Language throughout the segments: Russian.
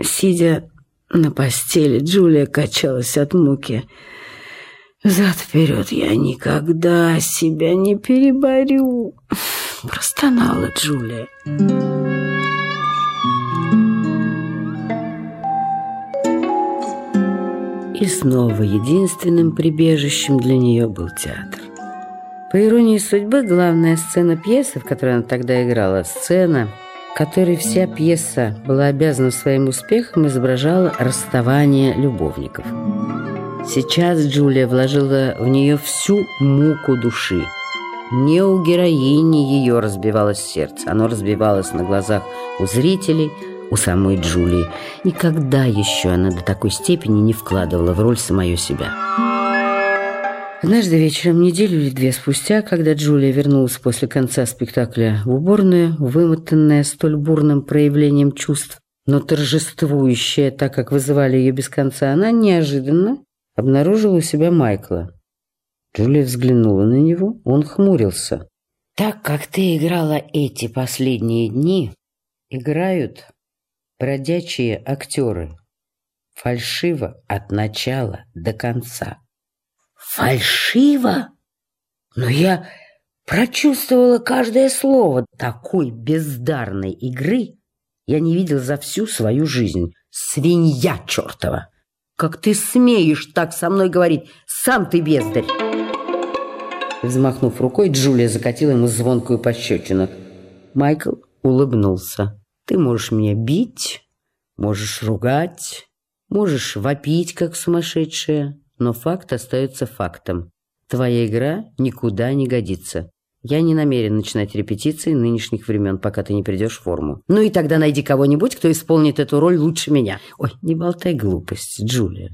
Сидя на постели, Джулия качалась от муки. «Взад-вперед я никогда себя не переборю!» Простонала Джулия. И снова единственным прибежищем для нее был театр. По иронии судьбы, главная сцена пьесы, в которой она тогда играла, сцена, которой вся пьеса была обязана своим успехом, изображала расставание любовников. Сейчас Джулия вложила в нее всю муку души. Не у героини ее разбивалось сердце, оно разбивалось на глазах у зрителей, у самой Джулии. Никогда еще она до такой степени не вкладывала в роль самое себя. Однажды вечером, неделю или две спустя, когда Джулия вернулась после конца спектакля в уборную, вымотанная столь бурным проявлением чувств, но торжествующая, так как вызывали ее без конца, она неожиданно обнаружила у себя Майкла. Джулия взглянула на него, он хмурился. «Так как ты играла эти последние дни, играют бродячие актеры. Фальшиво от начала до конца». «Фальшиво? Но я прочувствовала каждое слово. Такой бездарной игры я не видел за всю свою жизнь. Свинья чертова!» «Как ты смеешь так со мной говорить? Сам ты бездарь!» Взмахнув рукой, Джулия закатила ему звонкую пощечину. Майкл улыбнулся. «Ты можешь меня бить, можешь ругать, можешь вопить, как сумасшедшая, но факт остается фактом. Твоя игра никуда не годится. Я не намерен начинать репетиции нынешних времен, пока ты не придешь в форму. Ну и тогда найди кого-нибудь, кто исполнит эту роль лучше меня. Ой, не болтай глупость, Джулия.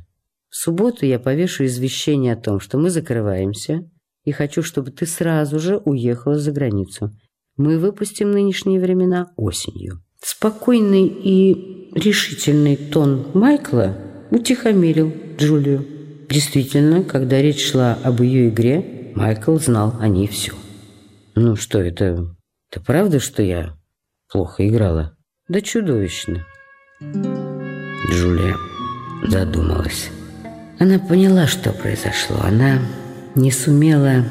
В субботу я повешу извещение о том, что мы закрываемся, и хочу, чтобы ты сразу же уехала за границу. Мы выпустим нынешние времена осенью. Спокойный и решительный тон Майкла утихомирил Джулию. Действительно, когда речь шла об ее игре, Майкл знал о ней все. «Ну что, это... это правда, что я плохо играла?» «Да чудовищно». Джулия задумалась. Она поняла, что произошло. Она не сумела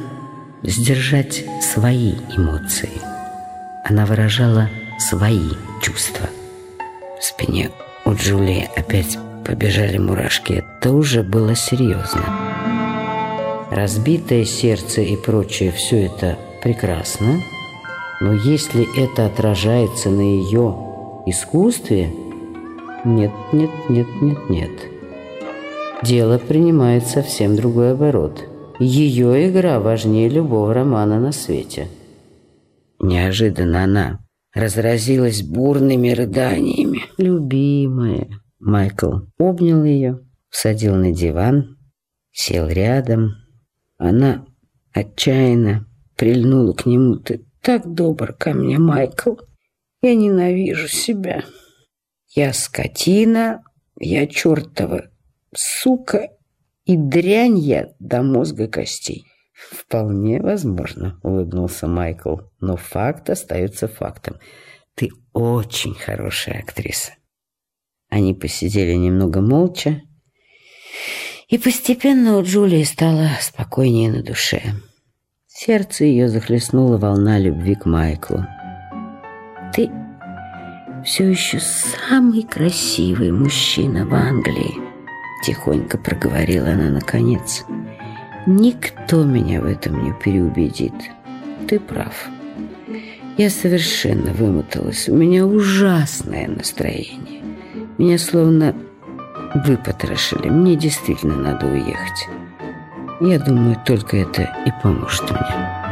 сдержать свои эмоции. Она выражала свои чувства. В спине у Джулии опять побежали мурашки. Это уже было серьезно. Разбитое сердце и прочее, все это прекрасно, но если это отражается на ее искусстве, нет, нет, нет, нет, нет. Дело принимает совсем другой оборот. Ее игра важнее любого романа на свете. Неожиданно она разразилась бурными рыданиями. «Любимая!» Майкл обнял ее, садил на диван, сел рядом. Она отчаянно прильнула к нему. «Ты так добр ко мне, Майкл. Я ненавижу себя. Я скотина, я чертова сука и дрянь я до мозга костей». «Вполне возможно», — улыбнулся Майкл. «Но факт остается фактом. Ты очень хорошая актриса». Они посидели немного молча, и постепенно у Джулии стало спокойнее на душе. Сердце ее захлестнула волна любви к Майклу. «Ты все еще самый красивый мужчина в Англии», — тихонько проговорила она наконец. «Никто меня в этом не переубедит. Ты прав. Я совершенно вымоталась. У меня ужасное настроение. Меня словно выпотрошили. Мне действительно надо уехать». Я думаю, только это и поможет мне.